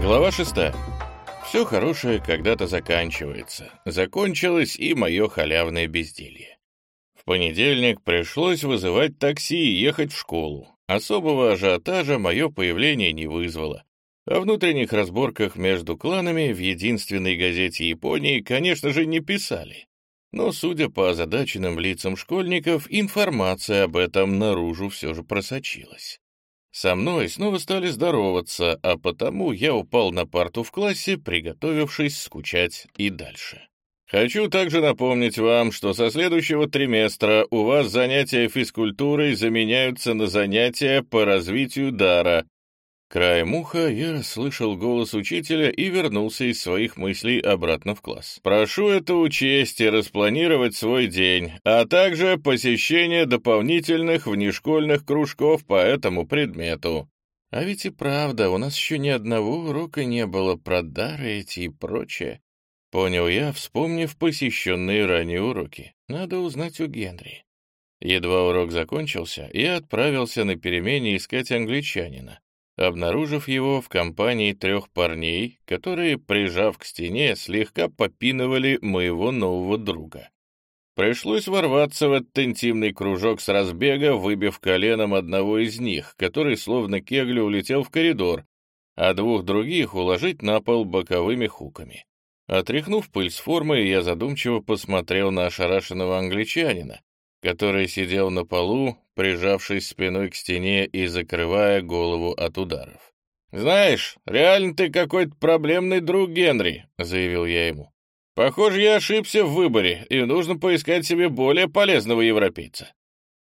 Глава 6. Все хорошее когда-то заканчивается. Закончилось и мое халявное безделье. В понедельник пришлось вызывать такси и ехать в школу. Особого ажиотажа мое появление не вызвало. О внутренних разборках между кланами в единственной газете Японии, конечно же, не писали. Но, судя по озадаченным лицам школьников, информация об этом наружу все же просочилась. Со мной снова стали здороваться, а потому я упал на парту в классе, приготовившись скучать и дальше. Хочу также напомнить вам, что со следующего триместра у вас занятия физкультурой заменяются на занятия по развитию дара, Краем уха я расслышал голос учителя и вернулся из своих мыслей обратно в класс. «Прошу это учесть и распланировать свой день, а также посещение дополнительных внешкольных кружков по этому предмету». А ведь и правда, у нас еще ни одного урока не было про дары эти и прочее. Понял я, вспомнив посещенные ранее уроки. Надо узнать у Генри. Едва урок закончился, я отправился на перемене искать англичанина обнаружив его в компании трех парней, которые, прижав к стене, слегка попинывали моего нового друга. Пришлось ворваться в этот интимный кружок с разбега, выбив коленом одного из них, который словно кеглю улетел в коридор, а двух других уложить на пол боковыми хуками. Отряхнув пыль с формы, я задумчиво посмотрел на ошарашенного англичанина, который сидел на полу, прижавшись спиной к стене и закрывая голову от ударов. «Знаешь, реально ты какой-то проблемный друг Генри», — заявил я ему. «Похоже, я ошибся в выборе, и нужно поискать себе более полезного европейца».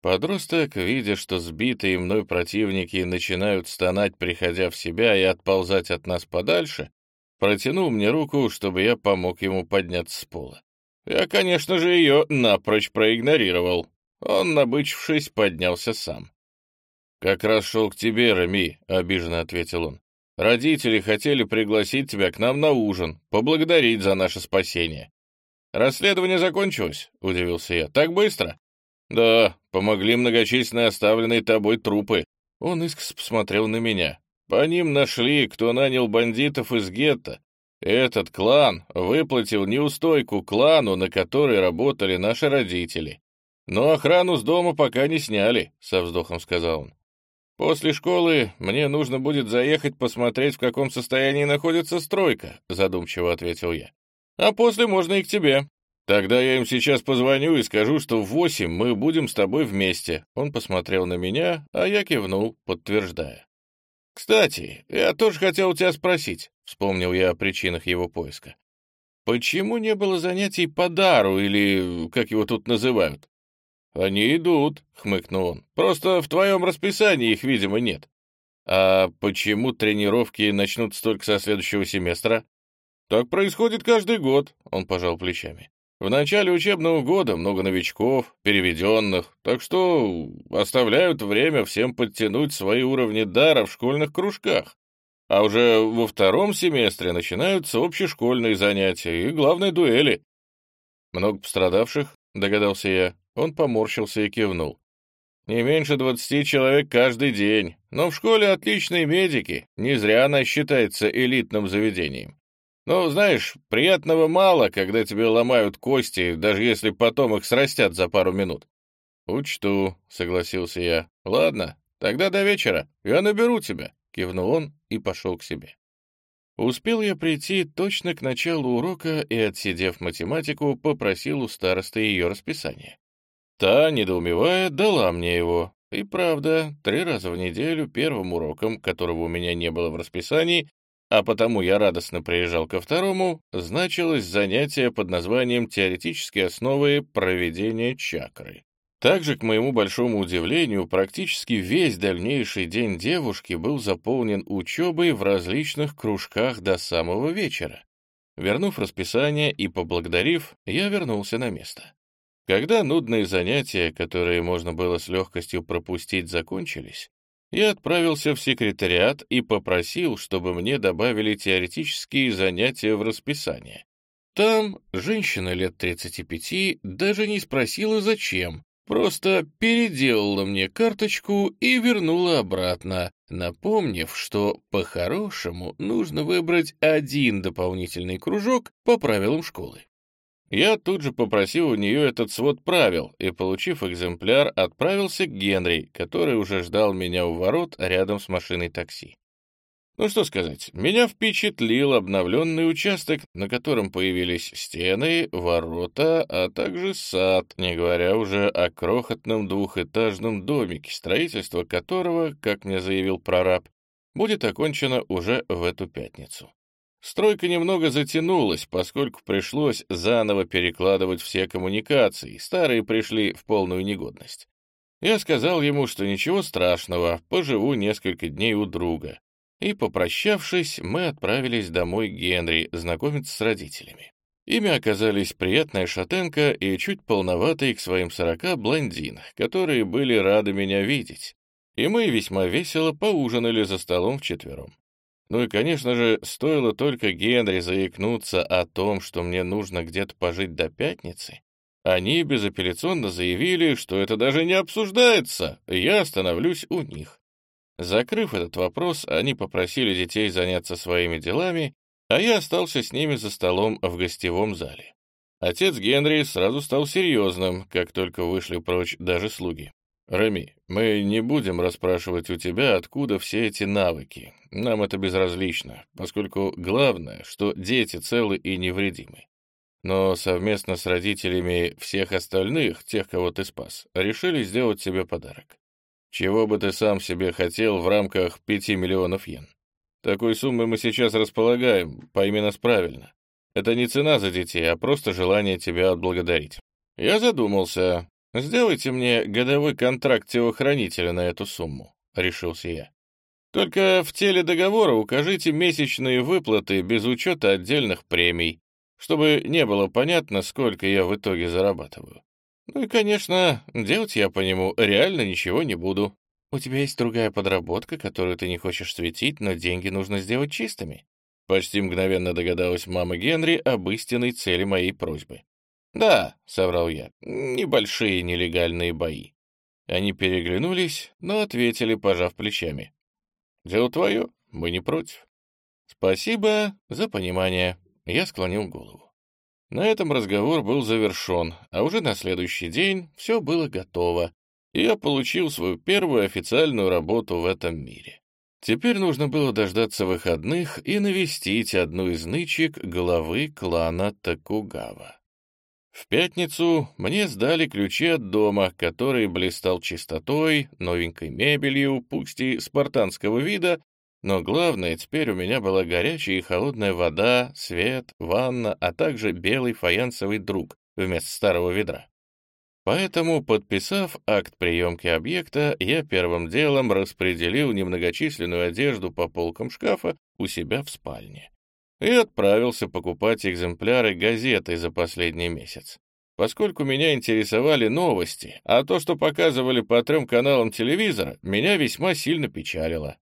Подросток, видя, что сбитые мной противники начинают стонать, приходя в себя и отползать от нас подальше, протянул мне руку, чтобы я помог ему подняться с пола. Я, конечно же, ее напрочь проигнорировал. Он, набычившись, поднялся сам. «Как раз шел к тебе, Рами», — обиженно ответил он. «Родители хотели пригласить тебя к нам на ужин, поблагодарить за наше спасение». «Расследование закончилось?» — удивился я. «Так быстро?» «Да, помогли многочисленные оставленные тобой трупы». Он искоса посмотрел на меня. «По ним нашли, кто нанял бандитов из гетто, этот клан выплатил неустойку клану, на который работали наши родители. Но охрану с дома пока не сняли, — со вздохом сказал он. После школы мне нужно будет заехать посмотреть, в каком состоянии находится стройка, — задумчиво ответил я. А после можно и к тебе. Тогда я им сейчас позвоню и скажу, что в восемь мы будем с тобой вместе. Он посмотрел на меня, а я кивнул, подтверждая. «Кстати, я тоже хотел тебя спросить», — вспомнил я о причинах его поиска. «Почему не было занятий по дару, или как его тут называют?» «Они идут», — хмыкнул он. «Просто в твоем расписании их, видимо, нет». «А почему тренировки начнутся только со следующего семестра?» «Так происходит каждый год», — он пожал плечами. В начале учебного года много новичков, переведенных, так что оставляют время всем подтянуть свои уровни дара в школьных кружках. А уже во втором семестре начинаются общешкольные занятия и, главное, дуэли. Много пострадавших, догадался я. Он поморщился и кивнул. Не меньше двадцати человек каждый день, но в школе отличные медики, не зря она считается элитным заведением. Ну, знаешь, приятного мало, когда тебе ломают кости, даже если потом их срастят за пару минут. «Учту», — согласился я. «Ладно, тогда до вечера. Я наберу тебя», — кивнул он и пошел к себе. Успел я прийти точно к началу урока и, отсидев математику, попросил у старосты ее расписание. Та, недоумевая, дала мне его. И правда, три раза в неделю первым уроком, которого у меня не было в расписании, а потому я радостно приезжал ко второму, значилось занятие под названием «Теоретические основы проведения чакры». Также, к моему большому удивлению, практически весь дальнейший день девушки был заполнен учебой в различных кружках до самого вечера. Вернув расписание и поблагодарив, я вернулся на место. Когда нудные занятия, которые можно было с легкостью пропустить, закончились, я отправился в секретариат и попросил, чтобы мне добавили теоретические занятия в расписание. Там женщина лет 35 даже не спросила, зачем, просто переделала мне карточку и вернула обратно, напомнив, что по-хорошему нужно выбрать один дополнительный кружок по правилам школы. Я тут же попросил у нее этот свод правил и, получив экземпляр, отправился к Генри, который уже ждал меня у ворот рядом с машиной такси. Ну что сказать, меня впечатлил обновленный участок, на котором появились стены, ворота, а также сад, не говоря уже о крохотном двухэтажном домике, строительство которого, как мне заявил прораб, будет окончено уже в эту пятницу. Стройка немного затянулась, поскольку пришлось заново перекладывать все коммуникации, старые пришли в полную негодность. Я сказал ему, что ничего страшного, поживу несколько дней у друга. И, попрощавшись, мы отправились домой к Генри знакомиться с родителями. Ими оказались приятная шатенка и чуть полноватый к своим сорока блондин, которые были рады меня видеть. И мы весьма весело поужинали за столом вчетвером. Ну и, конечно же, стоило только Генри заикнуться о том, что мне нужно где-то пожить до пятницы, они безапелляционно заявили, что это даже не обсуждается, я остановлюсь у них. Закрыв этот вопрос, они попросили детей заняться своими делами, а я остался с ними за столом в гостевом зале. Отец Генри сразу стал серьезным, как только вышли прочь даже слуги. «Рами, мы не будем расспрашивать у тебя, откуда все эти навыки. Нам это безразлично, поскольку главное, что дети целы и невредимы. Но совместно с родителями всех остальных, тех, кого ты спас, решили сделать себе подарок. Чего бы ты сам себе хотел в рамках пяти миллионов йен? Такой суммы мы сейчас располагаем, пойми нас правильно. Это не цена за детей, а просто желание тебя отблагодарить. Я задумался, «Сделайте мне годовой контракт телохранителя на эту сумму», — решился я. «Только в теле договора укажите месячные выплаты без учета отдельных премий, чтобы не было понятно, сколько я в итоге зарабатываю. Ну и, конечно, делать я по нему реально ничего не буду. У тебя есть другая подработка, которую ты не хочешь светить, но деньги нужно сделать чистыми». Почти мгновенно догадалась мама Генри об истинной цели моей просьбы. «Да», — соврал я, — «небольшие нелегальные бои». Они переглянулись, но ответили, пожав плечами. «Дело твое, мы не против». «Спасибо за понимание», — я склонил голову. На этом разговор был завершен, а уже на следующий день все было готово, и я получил свою первую официальную работу в этом мире. Теперь нужно было дождаться выходных и навестить одну из нычек главы клана Такугава. В пятницу мне сдали ключи от дома, который блистал чистотой, новенькой мебелью, пусть и спартанского вида, но главное, теперь у меня была горячая и холодная вода, свет, ванна, а также белый фаянсовый друг вместо старого ведра. Поэтому, подписав акт приемки объекта, я первым делом распределил немногочисленную одежду по полкам шкафа у себя в спальне и отправился покупать экземпляры газеты за последний месяц. Поскольку меня интересовали новости, а то, что показывали по трем каналам телевизора, меня весьма сильно печалило.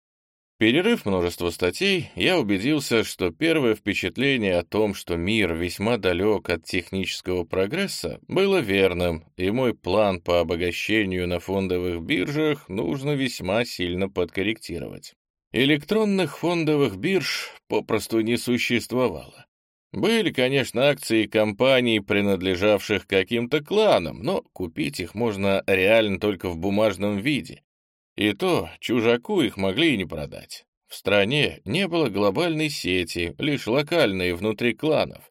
Перерыв множество статей, я убедился, что первое впечатление о том, что мир весьма далек от технического прогресса, было верным, и мой план по обогащению на фондовых биржах нужно весьма сильно подкорректировать. Электронных фондовых бирж попросту не существовало. Были, конечно, акции компаний, принадлежавших каким-то кланам, но купить их можно реально только в бумажном виде. И то чужаку их могли и не продать. В стране не было глобальной сети, лишь локальные внутри кланов.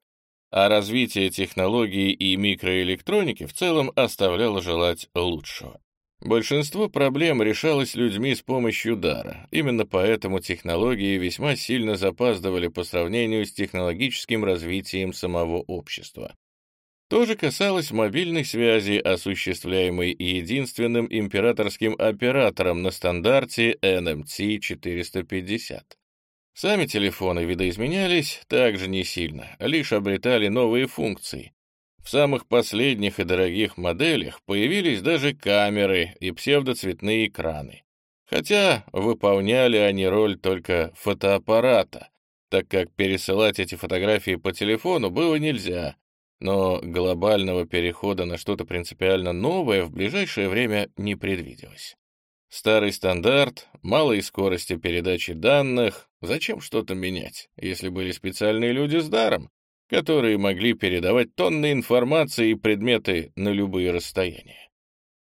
А развитие технологий и микроэлектроники в целом оставляло желать лучшего. Большинство проблем решалось людьми с помощью дара. Именно поэтому технологии весьма сильно запаздывали по сравнению с технологическим развитием самого общества. То же касалось мобильной связи, осуществляемой единственным императорским оператором на стандарте NMT-450. Сами телефоны видоизменялись также не сильно, лишь обретали новые функции, в самых последних и дорогих моделях появились даже камеры и псевдоцветные экраны. Хотя выполняли они роль только фотоаппарата, так как пересылать эти фотографии по телефону было нельзя. Но глобального перехода на что-то принципиально новое в ближайшее время не предвиделось. Старый стандарт, малые скорости передачи данных. Зачем что-то менять, если были специальные люди с даром, которые могли передавать тонны информации и предметы на любые расстояния?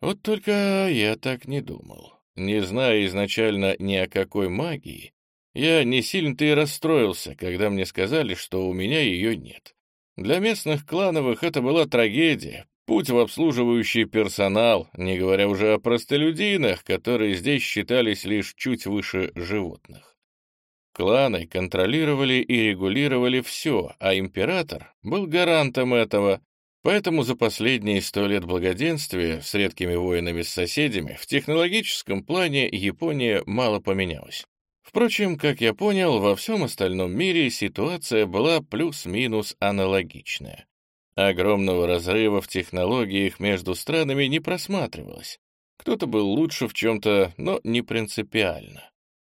Вот только я так не думал. Не зная изначально ни о какой магии, я не сильно-то и расстроился, когда мне сказали, что у меня ее нет. Для местных клановых это была трагедия, Путь в обслуживающий персонал, не говоря уже о простолюдинах, которые здесь считались лишь чуть выше животных. Кланы контролировали и регулировали все, а император был гарантом этого, поэтому за последние сто лет благоденствия с редкими воинами с соседями в технологическом плане Япония мало поменялась. Впрочем, как я понял, во всем остальном мире ситуация была плюс-минус аналогичная. Огромного разрыва в технологиях между странами не просматривалось. Кто-то был лучше в чем-то, но не принципиально.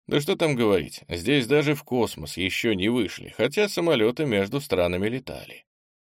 Да что там говорить, здесь даже в космос еще не вышли, хотя самолеты между странами летали.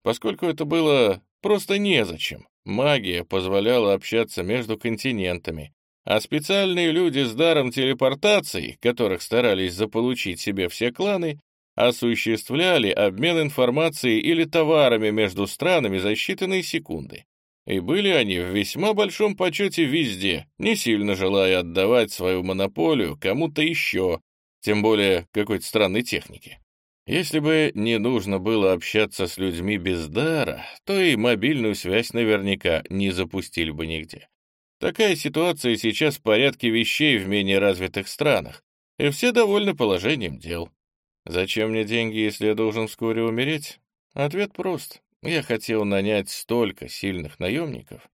Поскольку это было просто незачем, магия позволяла общаться между континентами, а специальные люди с даром телепортации, которых старались заполучить себе все кланы, осуществляли обмен информацией или товарами между странами за считанные секунды. И были они в весьма большом почете везде, не сильно желая отдавать свою монополию кому-то еще, тем более какой-то странной технике. Если бы не нужно было общаться с людьми без дара, то и мобильную связь наверняка не запустили бы нигде. Такая ситуация сейчас в порядке вещей в менее развитых странах, и все довольны положением дел. Зачем мне деньги, если я должен вскоре умереть? Ответ прост. Я хотел нанять столько сильных наемников,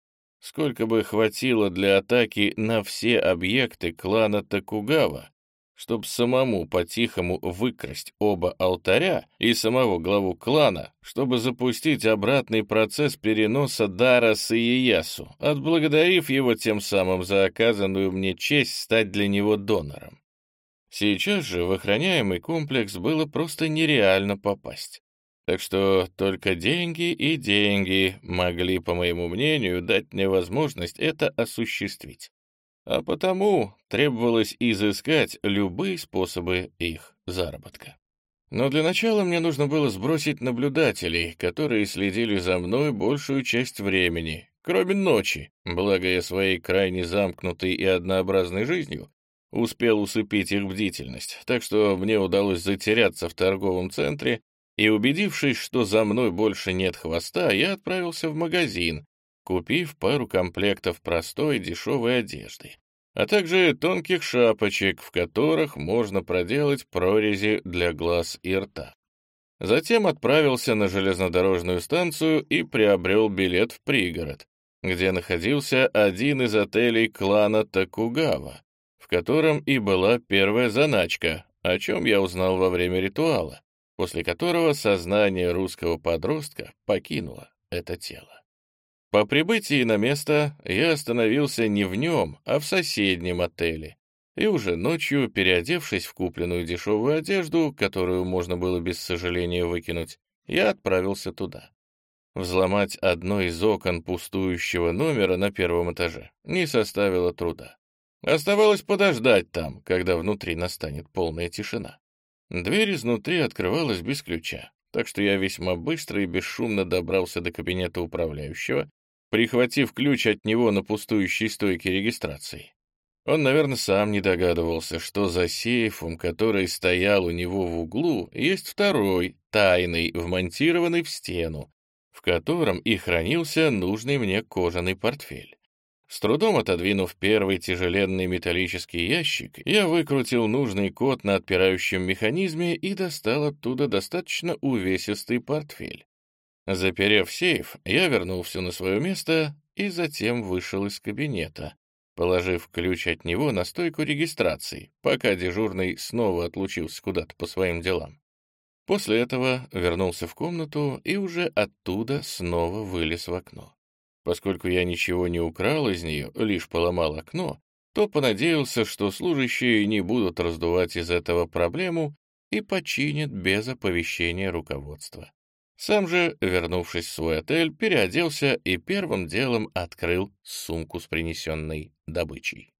сколько бы хватило для атаки на все объекты клана Токугава, чтобы самому по-тихому выкрасть оба алтаря и самого главу клана, чтобы запустить обратный процесс переноса дара Саиясу, отблагодарив его тем самым за оказанную мне честь стать для него донором. Сейчас же в охраняемый комплекс было просто нереально попасть. Так что только деньги и деньги могли, по моему мнению, дать мне возможность это осуществить. А потому требовалось изыскать любые способы их заработка. Но для начала мне нужно было сбросить наблюдателей, которые следили за мной большую часть времени, кроме ночи, благо я своей крайне замкнутой и однообразной жизнью успел усыпить их бдительность, так что мне удалось затеряться в торговом центре, и, убедившись, что за мной больше нет хвоста, я отправился в магазин, купив пару комплектов простой дешевой одежды, а также тонких шапочек, в которых можно проделать прорези для глаз и рта. Затем отправился на железнодорожную станцию и приобрел билет в пригород, где находился один из отелей клана Токугава, в котором и была первая заначка, о чем я узнал во время ритуала, после которого сознание русского подростка покинуло это тело. По прибытии на место я остановился не в нем, а в соседнем отеле, и уже ночью, переодевшись в купленную дешевую одежду, которую можно было без сожаления выкинуть, я отправился туда. Взломать одно из окон пустующего номера на первом этаже не составило труда. Оставалось подождать там, когда внутри настанет полная тишина. Дверь изнутри открывалась без ключа, так что я весьма быстро и бесшумно добрался до кабинета управляющего, прихватив ключ от него на пустующей стойке регистрации. Он, наверное, сам не догадывался, что за сейфом, который стоял у него в углу, есть второй, тайный, вмонтированный в стену, в котором и хранился нужный мне кожаный портфель. С трудом отодвинув первый тяжеленный металлический ящик, я выкрутил нужный код на отпирающем механизме и достал оттуда достаточно увесистый портфель. Заперев сейф, я вернул все на свое место и затем вышел из кабинета, положив ключ от него на стойку регистрации, пока дежурный снова отлучился куда-то по своим делам. После этого вернулся в комнату и уже оттуда снова вылез в окно. Поскольку я ничего не украл из нее, лишь поломал окно, то понадеялся, что служащие не будут раздувать из этого проблему и починят без оповещения руководства. Сам же, вернувшись в свой отель, переоделся и первым делом открыл сумку с принесенной добычей.